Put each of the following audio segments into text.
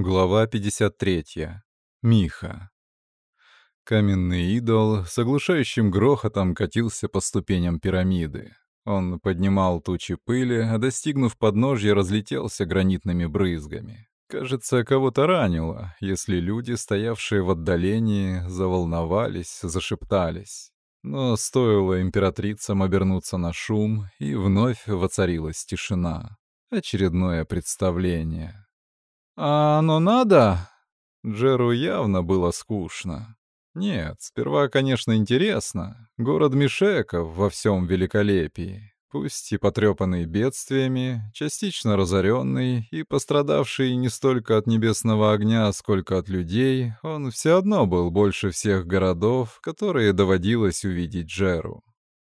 Глава 53. Миха. Каменный идол с оглушающим грохотом катился по ступеням пирамиды. Он поднимал тучи пыли, а достигнув подножья, разлетелся гранитными брызгами. Кажется, кого-то ранило, если люди, стоявшие в отдалении, заволновались, зашептались. Но стоило императрицам обернуться на шум, и вновь воцарилась тишина. Очередное представление. «А оно надо?» Джеру явно было скучно. Нет, сперва, конечно, интересно. Город Мишеков во всем великолепии. Пусть и потрепанный бедствиями, частично разоренный и пострадавший не столько от небесного огня, сколько от людей, он все одно был больше всех городов, которые доводилось увидеть Джеру.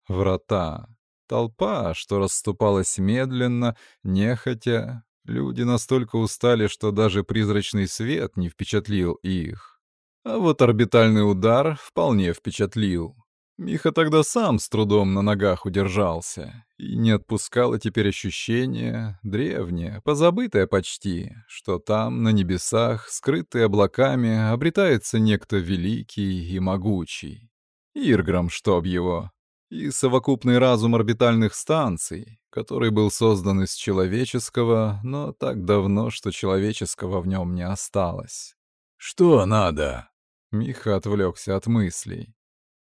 Врата. Толпа, что расступалась медленно, нехотя, Люди настолько устали, что даже призрачный свет не впечатлил их. А вот орбитальный удар вполне впечатлил. Миха тогда сам с трудом на ногах удержался, и не отпускало теперь ощущение, древнее, позабытое почти, что там, на небесах, скрытый облаками, обретается некто великий и могучий. Ирграм, чтоб его, и совокупный разум орбитальных станций, который был создан из человеческого, но так давно, что человеческого в нем не осталось. «Что надо?» Миха отвлекся от мыслей.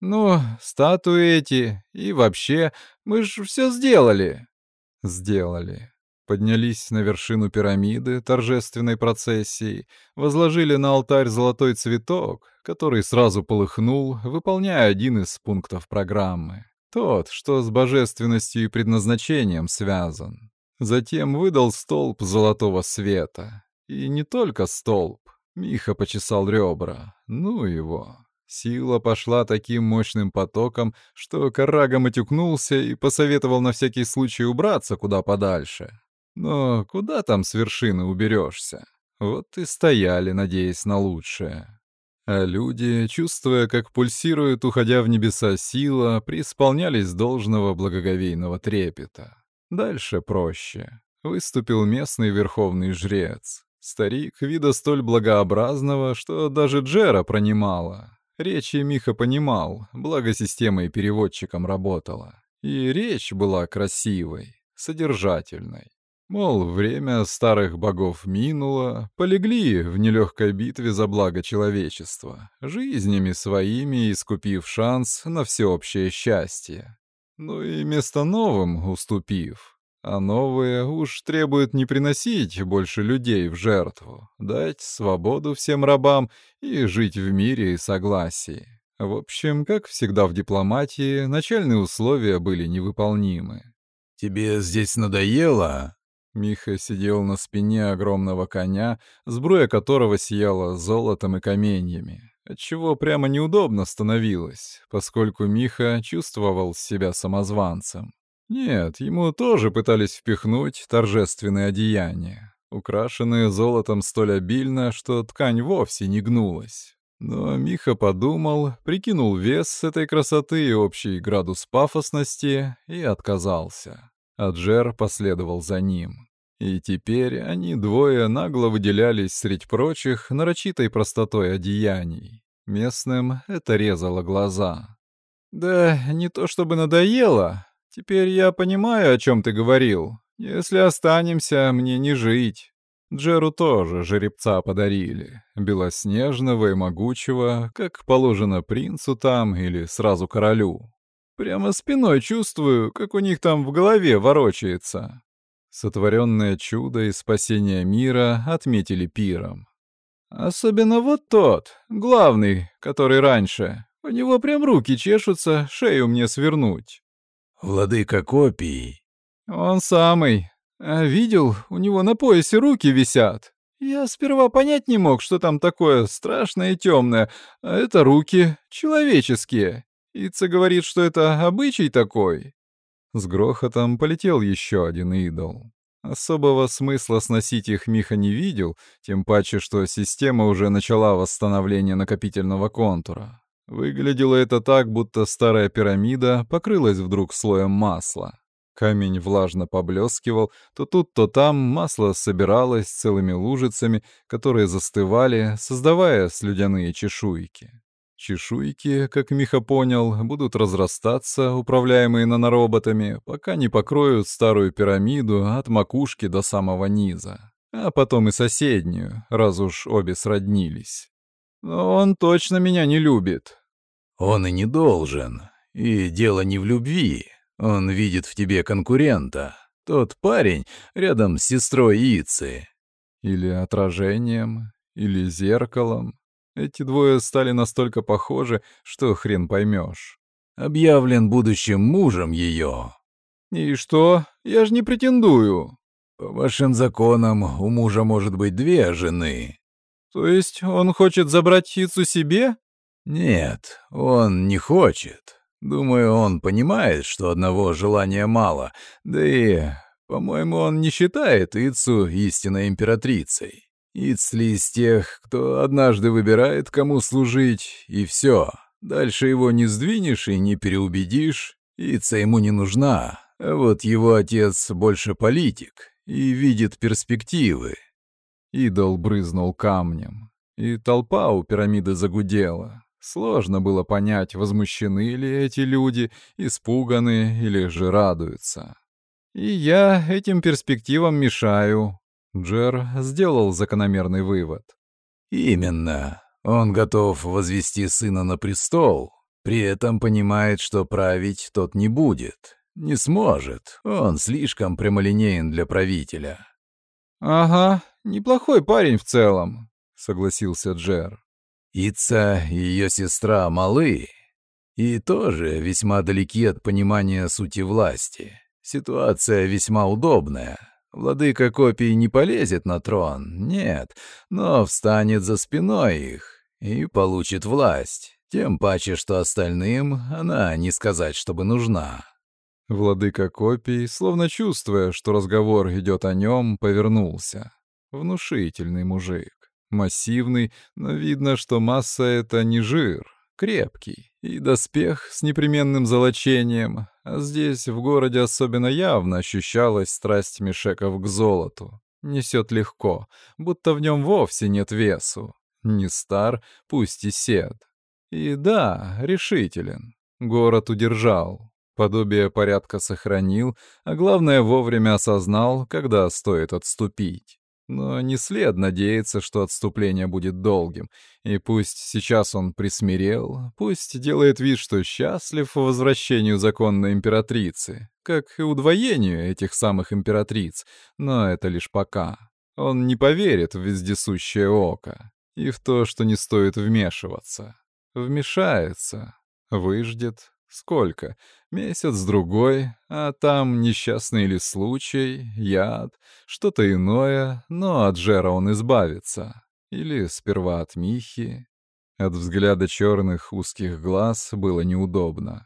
«Ну, статуи эти, и вообще, мы ж все сделали». «Сделали». Поднялись на вершину пирамиды торжественной процессией, возложили на алтарь золотой цветок, который сразу полыхнул, выполняя один из пунктов программы. Тот, что с божественностью и предназначением связан. Затем выдал столб золотого света. И не только столб. Миха почесал ребра. Ну его. Сила пошла таким мощным потоком, что Карага матюкнулся и посоветовал на всякий случай убраться куда подальше. Но куда там с вершины уберешься? Вот и стояли, надеясь на лучшее. А люди, чувствуя, как пульсирует, уходя в небеса сила, преисполнялись должного благоговейного трепета. Дальше проще. Выступил местный верховный жрец. Старик, вида столь благообразного, что даже Джера пронимала. Речи Миха понимал, благо система и переводчиком работала. И речь была красивой, содержательной. Мол, время старых богов минуло, полегли в нелегкой битве за благо человечества, жизнями своими искупив шанс на всеобщее счастье. Ну и место новым уступив. А новые уж требуют не приносить больше людей в жертву, дать свободу всем рабам и жить в мире и согласии. В общем, как всегда в дипломатии, начальные условия были невыполнимы. «Тебе здесь надоело?» Миха сидел на спине огромного коня, сбруя которого сияла золотом и каменьями, отчего прямо неудобно становилось, поскольку Миха чувствовал себя самозванцем. Нет, ему тоже пытались впихнуть торжественные одеяния, украшенные золотом столь обильно, что ткань вовсе не гнулась. Но Миха подумал, прикинул вес этой красоты и общий градус пафосности и отказался. Аджер последовал за ним. И теперь они двое нагло выделялись среди прочих нарочитой простотой одеяний. Местным это резало глаза. «Да не то чтобы надоело. Теперь я понимаю, о чем ты говорил. Если останемся, мне не жить». Джеру тоже жеребца подарили, белоснежного и могучего, как положено принцу там или сразу королю. Прямо спиной чувствую, как у них там в голове ворочается. Сотворенное чудо и спасение мира отметили пиром. Особенно вот тот, главный, который раньше. У него прям руки чешутся, шею мне свернуть. Владыка копий. Он самый. А видел, у него на поясе руки висят. Я сперва понять не мог, что там такое страшное и темное, а это руки человеческие. Ица говорит, что это обычай такой. С грохотом полетел еще один идол. Особого смысла сносить их Миха не видел, тем паче, что система уже начала восстановление накопительного контура. Выглядело это так, будто старая пирамида покрылась вдруг слоем масла. Камень влажно поблескивал, то тут, то там масло собиралось целыми лужицами, которые застывали, создавая слюдяные чешуйки. Чешуйки, как Миха понял, будут разрастаться, управляемые нанороботами, пока не покроют старую пирамиду от макушки до самого низа. А потом и соседнюю, раз уж обе сроднились. Но он точно меня не любит. Он и не должен. И дело не в любви. Он видит в тебе конкурента. Тот парень рядом с сестрой Ицы. Или отражением, или зеркалом. Эти двое стали настолько похожи, что хрен поймешь. Объявлен будущим мужем ее. И что? Я же не претендую. По вашим законам у мужа может быть две жены. То есть он хочет забрать Хицу себе? Нет, он не хочет. Думаю, он понимает, что одного желания мало, да и, по-моему, он не считает Ицу истинной императрицей. Ицли из тех, кто однажды выбирает, кому служить, и все. Дальше его не сдвинешь и не переубедишь. Ица ему не нужна, а вот его отец больше политик и видит перспективы. Идол брызнул камнем, и толпа у пирамиды загудела. Сложно было понять, возмущены ли эти люди, испуганы или же радуются. И я этим перспективам мешаю, Джер сделал закономерный вывод. «Именно. Он готов возвести сына на престол, при этом понимает, что править тот не будет. Не сможет. Он слишком прямолинеен для правителя». «Ага, неплохой парень в целом», — согласился Джер. Ица и ее сестра малы и тоже весьма далеки от понимания сути власти. Ситуация весьма удобная. Владыка копий не полезет на трон, нет, но встанет за спиной их и получит власть. Тем паче, что остальным она не сказать, чтобы нужна. Владыка копий, словно чувствуя, что разговор идет о нем, повернулся. Внушительный мужик. Массивный, но видно, что масса — это не жир крепкий, и доспех с непременным золочением, здесь, в городе, особенно явно ощущалась страсть Мишеков к золоту. Несет легко, будто в нем вовсе нет весу. Не стар, пусть и сед. И да, решителен. Город удержал. Подобие порядка сохранил, а главное, вовремя осознал, когда стоит отступить. Но не след надеяться, что отступление будет долгим, и пусть сейчас он присмирел, пусть делает вид, что счастлив возвращению законной императрицы, как и удвоению этих самых императриц, но это лишь пока. Он не поверит в вездесущее око и в то, что не стоит вмешиваться. Вмешается, выждет, Сколько? Месяц-другой, а там несчастный ли случай, яд, что-то иное, но от Жера он избавится. Или сперва от Михи. От взгляда черных узких глаз было неудобно.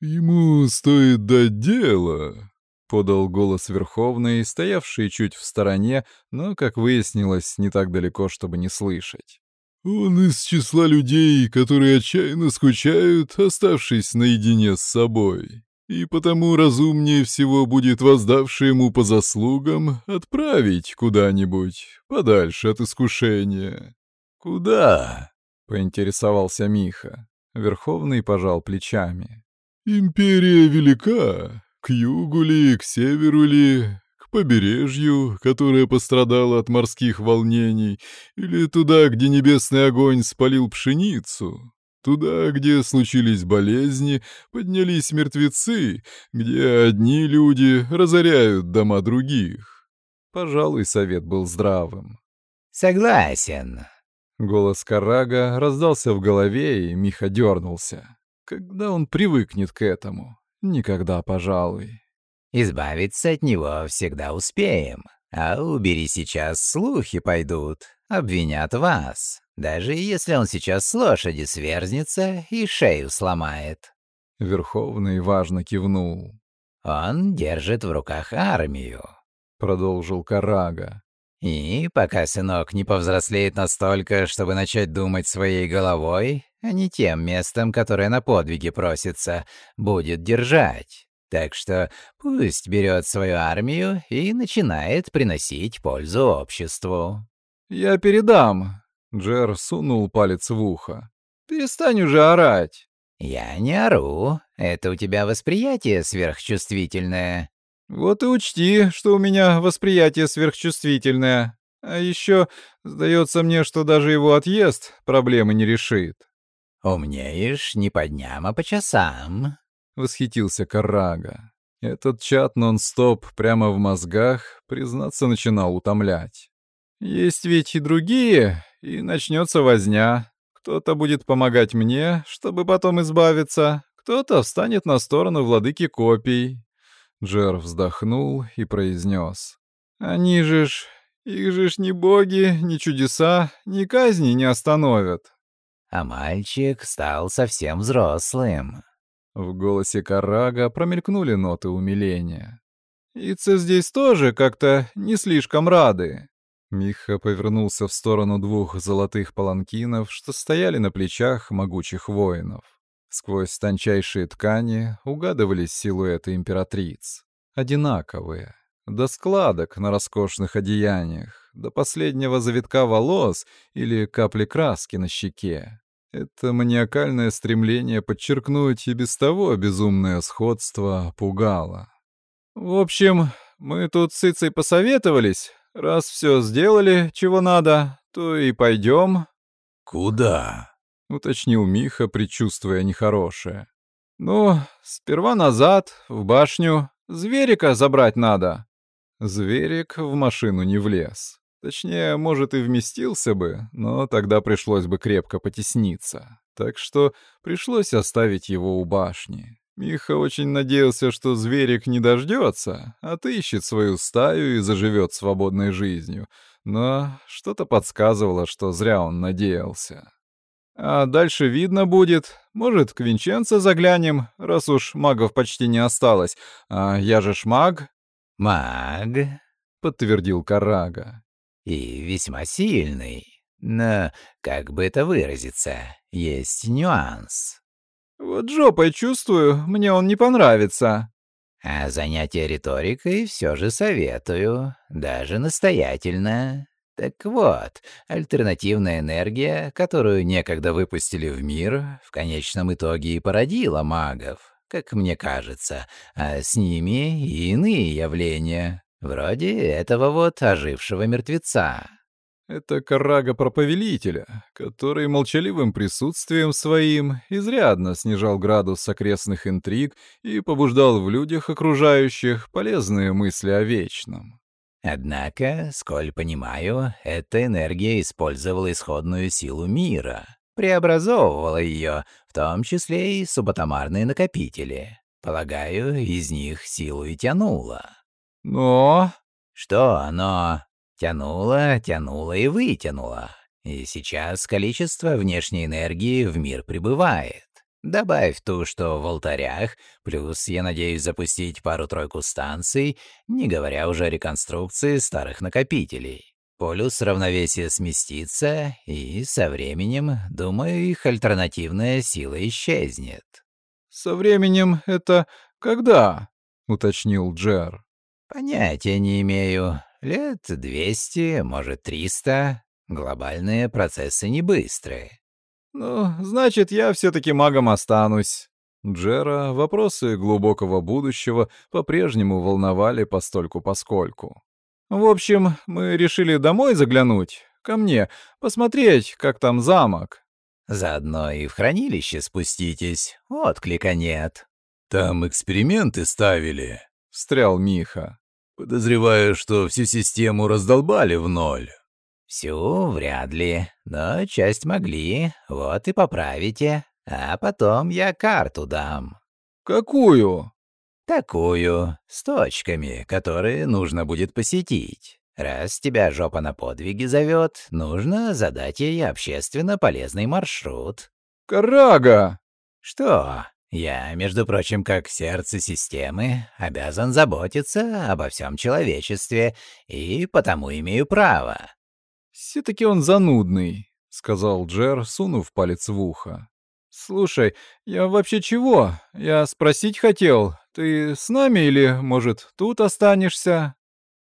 «Ему стоит дать дело», — подал голос Верховный, стоявший чуть в стороне, но, как выяснилось, не так далеко, чтобы не слышать. Он из числа людей, которые отчаянно скучают, оставшись наедине с собой. И потому разумнее всего будет воздавший ему по заслугам отправить куда-нибудь, подальше от искушения. «Куда?» — поинтересовался Миха. Верховный пожал плечами. «Империя велика. К югу ли, к северу ли, побережью, которое пострадало от морских волнений, или туда, где небесный огонь спалил пшеницу, туда, где случились болезни, поднялись мертвецы, где одни люди разоряют дома других. Пожалуй, совет был здравым. «Согласен». Голос Карага раздался в голове, и Миха дернулся. Когда он привыкнет к этому? Никогда, пожалуй. Избавиться от него всегда успеем. А убери сейчас, слухи пойдут, обвинят вас. Даже если он сейчас с лошади сверзнется и шею сломает. Верховный важно кивнул. Он держит в руках армию. Продолжил Карага. И пока сынок не повзрослеет настолько, чтобы начать думать своей головой, а не тем местом, которое на подвиги просится, будет держать. Так что пусть берет свою армию и начинает приносить пользу обществу. «Я передам», — Джер сунул палец в ухо. «Перестань уже орать». «Я не ору. Это у тебя восприятие сверхчувствительное». «Вот и учти, что у меня восприятие сверхчувствительное. А еще, сдается мне, что даже его отъезд проблемы не решит». «Умнеешь не по дням, а по часам», — восхитился Карага. Этот чат нон-стоп прямо в мозгах, признаться, начинал утомлять. «Есть ведь и другие, и начнется возня. Кто-то будет помогать мне, чтобы потом избавиться, кто-то встанет на сторону владыки копий». Джер вздохнул и произнес. «Они же ж... Их же ж ни боги, ни чудеса, ни казни не остановят а мальчик стал совсем взрослым. В голосе Карага промелькнули ноты умиления. «Ицы здесь тоже как-то не слишком рады». Миха повернулся в сторону двух золотых паланкинов, что стояли на плечах могучих воинов. Сквозь тончайшие ткани угадывались силуэты императриц. Одинаковые. До складок на роскошных одеяниях, до последнего завитка волос или капли краски на щеке. Это маниакальное стремление подчеркнуть и без того безумное сходство пугало. В общем, мы тут с Ицей посоветовались. Раз все сделали, чего надо, то и пойдем. «Куда?» — уточнил Миха, предчувствуя нехорошее. «Ну, сперва назад, в башню. Зверика забрать надо». Зверик в машину не влез. Точнее, может, и вместился бы, но тогда пришлось бы крепко потесниться. Так что пришлось оставить его у башни. Миха очень надеялся, что зверик не дождется, отыщет свою стаю и заживет свободной жизнью. Но что-то подсказывало, что зря он надеялся. А дальше видно будет. Может, к Винченцо заглянем, раз уж магов почти не осталось. А я же ж маг. «Маг», — подтвердил Карага и весьма сильный. Но, как бы это выразиться, есть нюанс. Вот жопой чувствую, мне он не понравится. А занятие риторикой все же советую, даже настоятельно. Так вот, альтернативная энергия, которую некогда выпустили в мир, в конечном итоге и породила магов, как мне кажется, а с ними и иные явления, Вроде этого вот ожившего мертвеца. Это карага про повелителя, который молчаливым присутствием своим изрядно снижал градус окрестных интриг и побуждал в людях окружающих полезные мысли о вечном. Однако, сколь понимаю, эта энергия использовала исходную силу мира, преобразовывала ее, в том числе и субатомарные накопители. Полагаю, из них силу и тянула. Но... Что оно? Тянуло, тянуло и вытянуло. И сейчас количество внешней энергии в мир прибывает. Добавь ту, что в алтарях, плюс, я надеюсь, запустить пару-тройку станций, не говоря уже о реконструкции старых накопителей. Полюс равновесия сместится, и со временем, думаю, их альтернативная сила исчезнет. «Со временем это когда?» — уточнил Джер. Понятия не имею. Лет двести, может, триста. Глобальные процессы не быстрые. Ну, значит, я все-таки магом останусь. Джера вопросы глубокого будущего по-прежнему волновали постольку-поскольку. В общем, мы решили домой заглянуть, ко мне, посмотреть, как там замок. Заодно и в хранилище спуститесь, отклика нет. Там эксперименты ставили, — встрял Миха. «Подозреваю, что всю систему раздолбали в ноль». «Всю вряд ли, но часть могли, вот и поправите, а потом я карту дам». «Какую?» «Такую, с точками, которые нужно будет посетить. Раз тебя жопа на подвиги зовет, нужно задать ей общественно полезный маршрут». «Карага!» «Что?» Я, между прочим, как сердце системы, обязан заботиться обо всем человечестве, и потому имею право». «Все-таки он занудный», — сказал Джер, сунув палец в ухо. «Слушай, я вообще чего? Я спросить хотел. Ты с нами или, может, тут останешься?»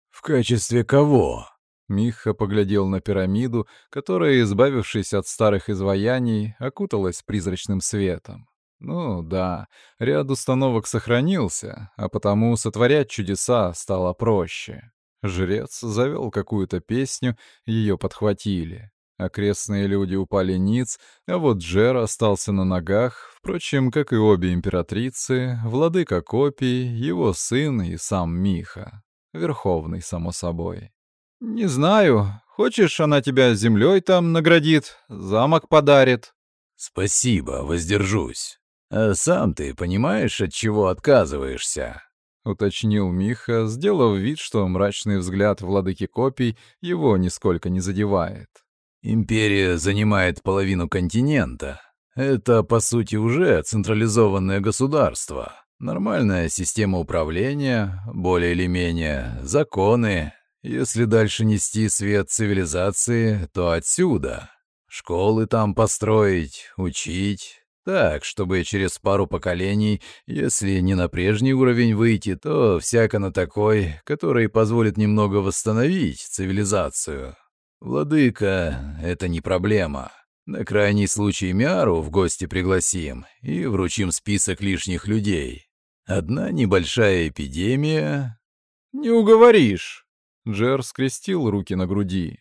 «В качестве кого?» Миха поглядел на пирамиду, которая, избавившись от старых изваяний, окуталась призрачным светом. Ну да, ряд установок сохранился, а потому сотворять чудеса стало проще. Жрец завел какую-то песню, ее подхватили. Окрестные люди упали ниц, а вот Джер остался на ногах, впрочем, как и обе императрицы, владыка копий, его сын и сам Миха. Верховный, само собой. «Не знаю. Хочешь, она тебя землей там наградит, замок подарит?» «Спасибо, воздержусь. А сам ты понимаешь, от чего отказываешься?» — уточнил Миха, сделав вид, что мрачный взгляд владыки копий его нисколько не задевает. «Империя занимает половину континента. Это, по сути, уже централизованное государство. Нормальная система управления, более или менее, законы. Если дальше нести свет цивилизации, то отсюда. Школы там построить, учить, так, чтобы через пару поколений, если не на прежний уровень выйти, то всяко на такой, который позволит немного восстановить цивилизацию. Владыка — это не проблема. На крайний случай Миару в гости пригласим и вручим список лишних людей. Одна небольшая эпидемия... «Не уговоришь!» Джер скрестил руки на груди.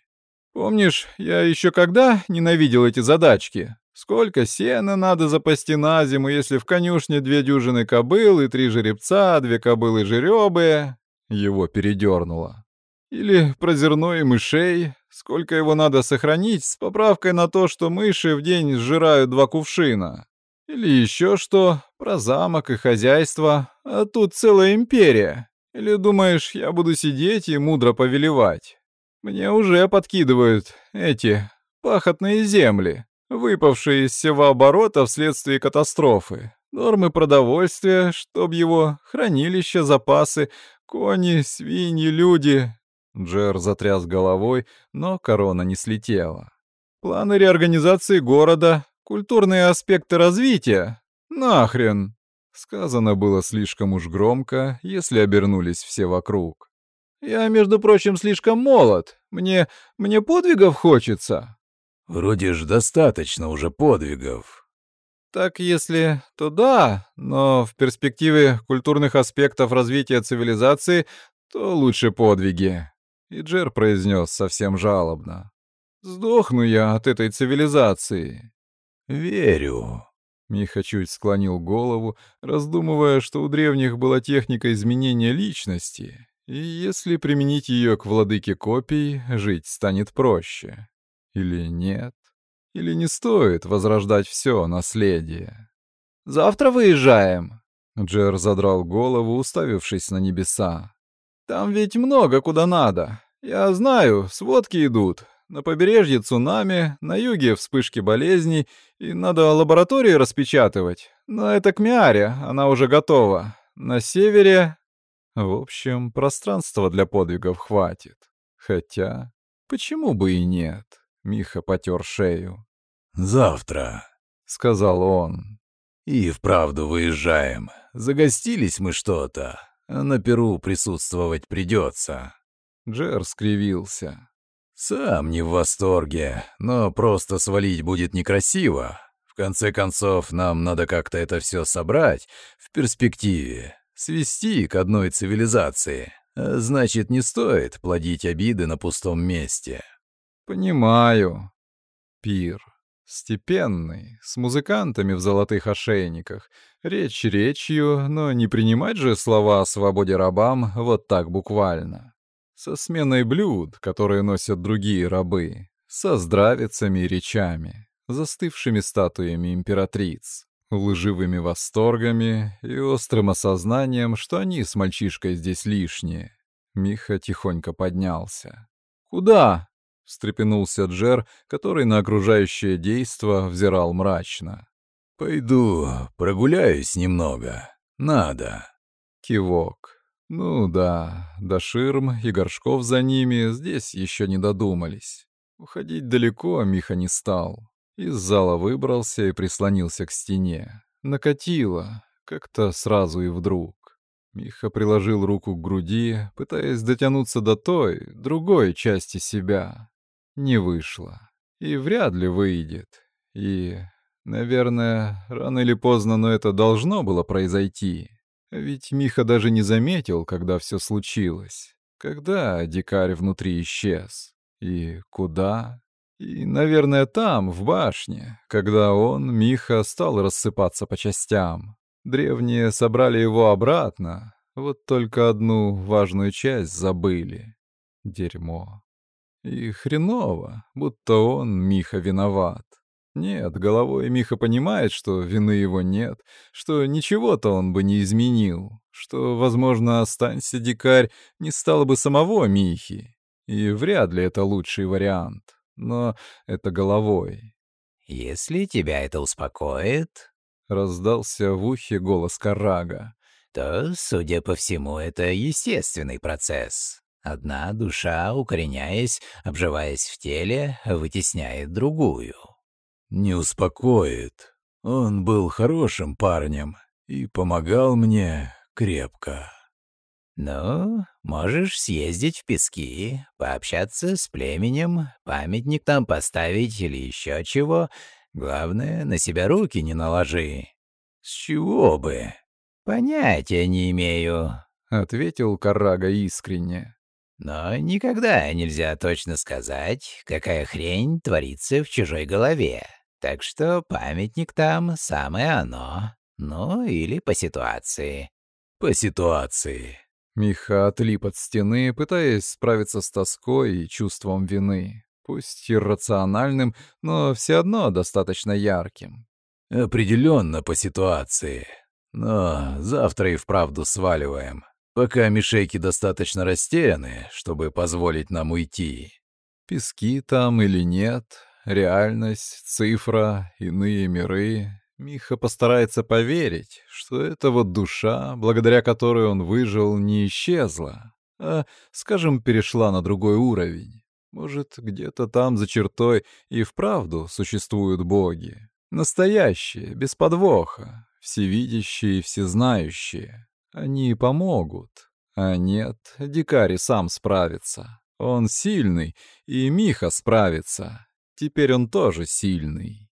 «Помнишь, я еще когда ненавидел эти задачки? Сколько сена надо запасти на зиму, если в конюшне две дюжины кобыл и три жеребца, две кобылы жеребы? Его передернуло. Или про зерно и мышей. Сколько его надо сохранить с поправкой на то, что мыши в день сжирают два кувшина. Или еще что, про замок и хозяйство. А тут целая империя. Или думаешь, я буду сидеть и мудро повелевать? Мне уже подкидывают эти пахотные земли выпавшие из всего оборота вследствие катастрофы, нормы продовольствия, чтоб его, хранилища, запасы, кони, свиньи, люди. Джер затряс головой, но корона не слетела. Планы реорганизации города, культурные аспекты развития. Нахрен! Сказано было слишком уж громко, если обернулись все вокруг. Я, между прочим, слишком молод. Мне... мне подвигов хочется. Вроде ж достаточно уже подвигов. Так если, то да, но в перспективе культурных аспектов развития цивилизации, то лучше подвиги. И Джер произнес совсем жалобно. Сдохну я от этой цивилизации. Верю. Миха чуть склонил голову, раздумывая, что у древних была техника изменения личности, и если применить ее к владыке копий, жить станет проще. Или нет? Или не стоит возрождать все наследие? «Завтра выезжаем!» Джер задрал голову, уставившись на небеса. «Там ведь много куда надо. Я знаю, сводки идут. На побережье цунами, на юге вспышки болезней, и надо лаборатории распечатывать. Но это к Миаре, она уже готова. На севере... В общем, пространства для подвигов хватит. Хотя, почему бы и нет?» Миха потер шею. «Завтра», — сказал он. «И вправду выезжаем. Загостились мы что-то. На Перу присутствовать придется». Джер скривился. «Сам не в восторге, но просто свалить будет некрасиво. В конце концов, нам надо как-то это все собрать в перспективе, свести к одной цивилизации. Значит, не стоит плодить обиды на пустом месте». «Понимаю. Пир. Степенный, с музыкантами в золотых ошейниках. Речь речью, но не принимать же слова о свободе рабам вот так буквально. Со сменой блюд, которые носят другие рабы. Со здравицами и речами, застывшими статуями императриц, лживыми восторгами и острым осознанием, что они с мальчишкой здесь лишние. Миха тихонько поднялся. «Куда?» — встрепенулся Джер, который на окружающее действо взирал мрачно. «Пойду прогуляюсь немного. Надо». Кивок. Ну да, до ширм и горшков за ними здесь еще не додумались. Уходить далеко Миха не стал. Из зала выбрался и прислонился к стене. Накатило, как-то сразу и вдруг. Миха приложил руку к груди, пытаясь дотянуться до той, другой части себя. Не вышло. И вряд ли выйдет. И, наверное, рано или поздно, но это должно было произойти. Ведь Миха даже не заметил, когда все случилось. Когда дикарь внутри исчез. И куда? И, наверное, там, в башне, когда он, Миха, стал рассыпаться по частям. Древние собрали его обратно, вот только одну важную часть забыли. Дерьмо. И хреново, будто он, Миха, виноват. Нет, головой Миха понимает, что вины его нет, что ничего-то он бы не изменил, что, возможно, останься дикарь, не стало бы самого Михи. И вряд ли это лучший вариант. Но это головой. «Если тебя это успокоит, — раздался в ухе голос Карага. «То, судя по всему, это естественный процесс. Одна душа, укореняясь, обживаясь в теле, вытесняет другую». «Не успокоит. Он был хорошим парнем и помогал мне крепко». «Ну, можешь съездить в пески, пообщаться с племенем, памятник там поставить или еще чего, Главное, на себя руки не наложи. С чего бы? Понятия не имею, ответил Карага искренне. Но никогда нельзя точно сказать, какая хрень творится в чужой голове. Так что памятник там самое оно. Ну, или по ситуации. По ситуации. Миха отлип от стены, пытаясь справиться с тоской и чувством вины пусть иррациональным, но все одно достаточно ярким. Определенно по ситуации. Но завтра и вправду сваливаем, пока мишейки достаточно растеряны, чтобы позволить нам уйти. Пески там или нет, реальность, цифра, иные миры. Миха постарается поверить, что эта вот душа, благодаря которой он выжил, не исчезла, а, скажем, перешла на другой уровень. Может, где-то там за чертой и вправду существуют боги. Настоящие, без подвоха, всевидящие и всезнающие. Они помогут. А нет, дикари сам справится. Он сильный, и Миха справится. Теперь он тоже сильный.